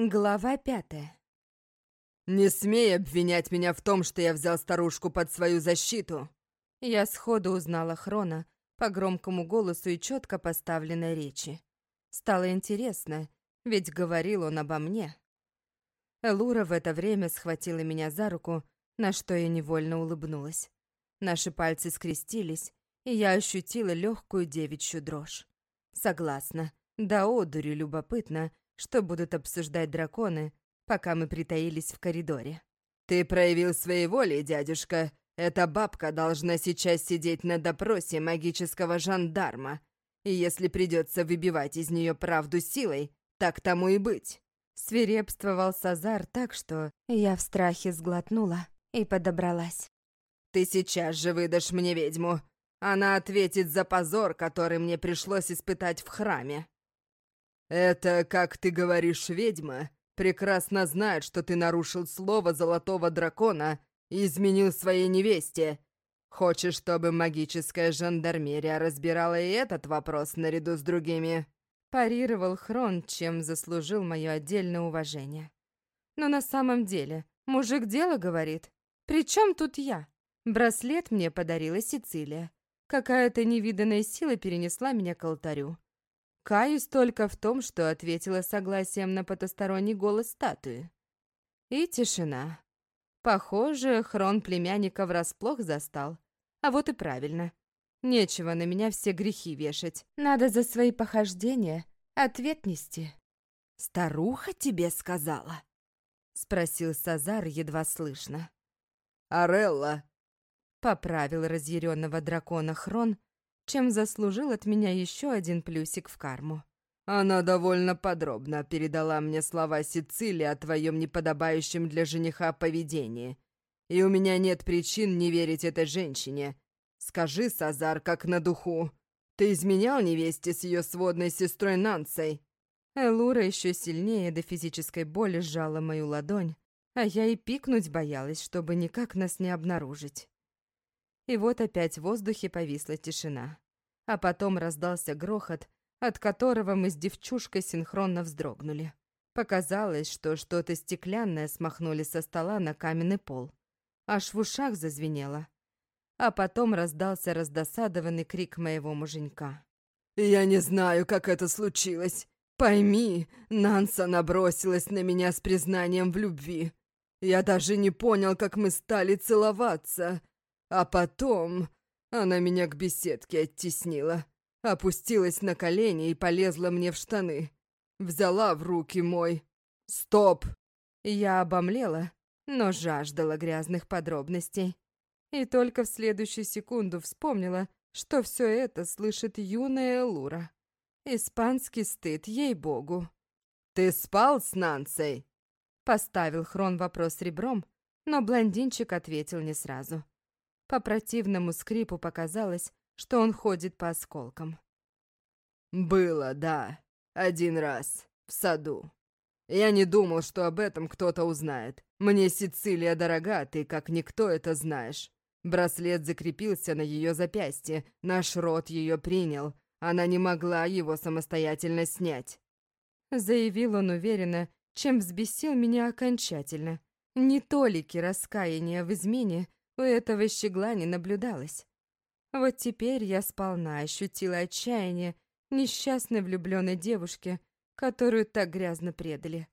Глава пятая. «Не смей обвинять меня в том, что я взял старушку под свою защиту!» Я сходу узнала Хрона по громкому голосу и четко поставленной речи. Стало интересно, ведь говорил он обо мне. Элура в это время схватила меня за руку, на что я невольно улыбнулась. Наши пальцы скрестились, и я ощутила легкую девичью дрожь. Согласна, да одури любопытно, что будут обсуждать драконы, пока мы притаились в коридоре. «Ты проявил своей воли, дядюшка. Эта бабка должна сейчас сидеть на допросе магического жандарма. И если придется выбивать из нее правду силой, так тому и быть». Свирепствовал Сазар так, что я в страхе сглотнула и подобралась. «Ты сейчас же выдашь мне ведьму. Она ответит за позор, который мне пришлось испытать в храме». «Это, как ты говоришь, ведьма, прекрасно знает, что ты нарушил слово золотого дракона и изменил своей невесте. Хочешь, чтобы магическая жандармерия разбирала и этот вопрос наряду с другими?» Парировал Хрон, чем заслужил мое отдельное уважение. Но на самом деле, мужик дело говорит. При чем тут я? Браслет мне подарила Сицилия. Какая-то невиданная сила перенесла меня к алтарю. Каюсь только в том, что ответила согласием на потусторонний голос статуи. И тишина. Похоже, хрон племянника врасплох застал. А вот и правильно. Нечего на меня все грехи вешать. Надо за свои похождения ответ нести. «Старуха тебе сказала?» — спросил Сазар едва слышно. «Арелла!» — поправил разъяренного дракона Хрон, чем заслужил от меня еще один плюсик в карму. Она довольно подробно передала мне слова Сицилии о твоем неподобающем для жениха поведении. И у меня нет причин не верить этой женщине. Скажи, Сазар, как на духу, ты изменял невесте с ее сводной сестрой Нансой?» Элура еще сильнее до физической боли сжала мою ладонь, а я и пикнуть боялась, чтобы никак нас не обнаружить. И вот опять в воздухе повисла тишина. А потом раздался грохот, от которого мы с девчушкой синхронно вздрогнули. Показалось, что что-то стеклянное смахнули со стола на каменный пол. Аж в ушах зазвенело. А потом раздался раздосадованный крик моего муженька. «Я не знаю, как это случилось. Пойми, Нанса набросилась на меня с признанием в любви. Я даже не понял, как мы стали целоваться. А потом она меня к беседке оттеснила, опустилась на колени и полезла мне в штаны. Взяла в руки мой. Стоп! Я обомлела, но жаждала грязных подробностей. И только в следующую секунду вспомнила, что все это слышит юная Лура. Испанский стыд, ей-богу. «Ты спал с Нансой?» Поставил Хрон вопрос ребром, но блондинчик ответил не сразу. По противному скрипу показалось, что он ходит по осколкам. «Было, да. Один раз. В саду. Я не думал, что об этом кто-то узнает. Мне Сицилия дорога, ты как никто это знаешь. Браслет закрепился на ее запястье, наш род ее принял. Она не могла его самостоятельно снять. Заявил он уверенно, чем взбесил меня окончательно. Не толики раскаяния в измене, у этого щегла не наблюдалось. Вот теперь я сполна ощутила отчаяние несчастной влюбленной девушки, которую так грязно предали.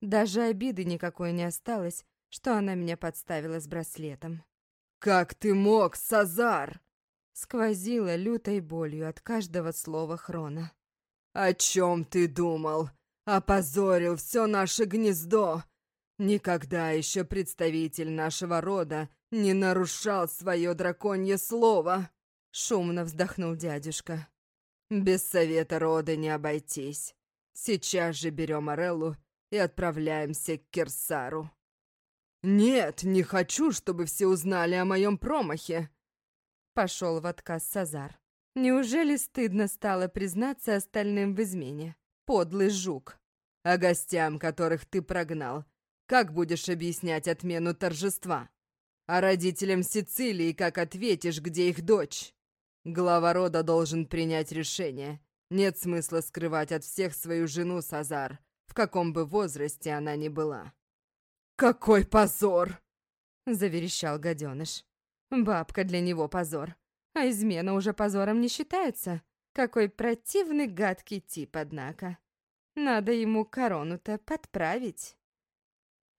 Даже обиды никакой не осталось, что она меня подставила с браслетом. «Как ты мог, Сазар?» Сквозила лютой болью от каждого слова Хрона. «О чем ты думал? Опозорил все наше гнездо, Никогда еще представитель нашего рода не нарушал свое драконье слово!» Шумно вздохнул дядюшка. «Без совета рода не обойтись. Сейчас же берем Ореллу и отправляемся к Кирсару». «Нет, не хочу, чтобы все узнали о моем промахе!» Пошел в отказ Сазар. Неужели стыдно стало признаться остальным в измене? Подлый жук. А гостям, которых ты прогнал, как будешь объяснять отмену торжества? А родителям Сицилии как ответишь, где их дочь? Глава рода должен принять решение. Нет смысла скрывать от всех свою жену, Сазар. В каком бы возрасте она ни была. «Какой позор!» — заверещал гаденыш. «Бабка для него позор, а измена уже позором не считается. Какой противный гадкий тип, однако. Надо ему корону-то подправить».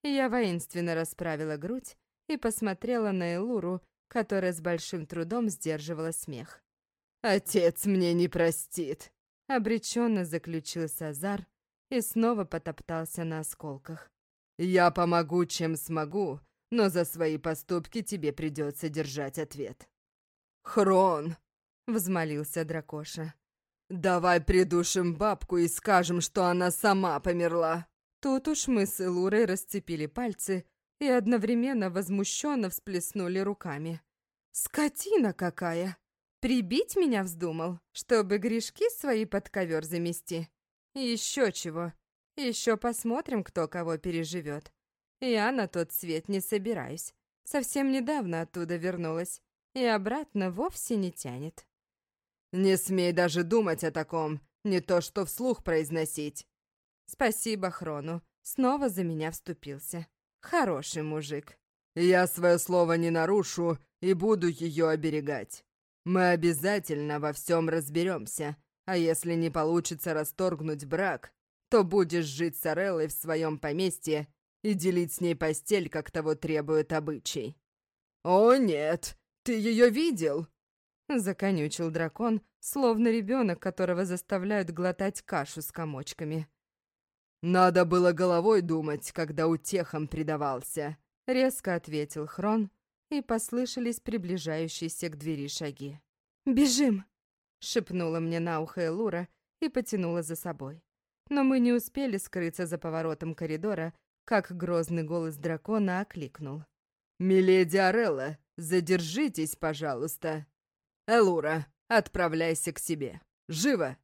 Я воинственно расправила грудь и посмотрела на Элуру, которая с большим трудом сдерживала смех. «Отец мне не простит», — обреченно заключил Сазар и снова потоптался на осколках. «Я помогу, чем смогу, но за свои поступки тебе придется держать ответ». «Хрон!» — взмолился дракоша. «Давай придушим бабку и скажем, что она сама померла». Тут уж мы с Элурой расцепили пальцы и одновременно возмущенно всплеснули руками. «Скотина какая! Прибить меня вздумал, чтобы грешки свои под ковер замести? Еще чего. Еще посмотрим, кто кого переживет. Я на тот свет не собираюсь. Совсем недавно оттуда вернулась, и обратно вовсе не тянет». «Не смей даже думать о таком, не то что вслух произносить». «Спасибо Хрону, снова за меня вступился». Хороший мужик. Я свое слово не нарушу и буду ее оберегать. Мы обязательно во всем разберемся, а если не получится расторгнуть брак, то будешь жить с Ореллой в своем поместье и делить с ней постель, как того требует обычай». «О, нет! Ты ее видел?» Законючил дракон, словно ребенок, которого заставляют глотать кашу с комочками. «Надо было головой думать, когда утехам предавался», — резко ответил Хрон, и послышались приближающиеся к двери шаги. «Бежим!» — шепнула мне на ухо Элура и потянула за собой. Но мы не успели скрыться за поворотом коридора, как грозный голос дракона окликнул. «Миледи Орелла, задержитесь, пожалуйста. Элура, отправляйся к себе. Живо!»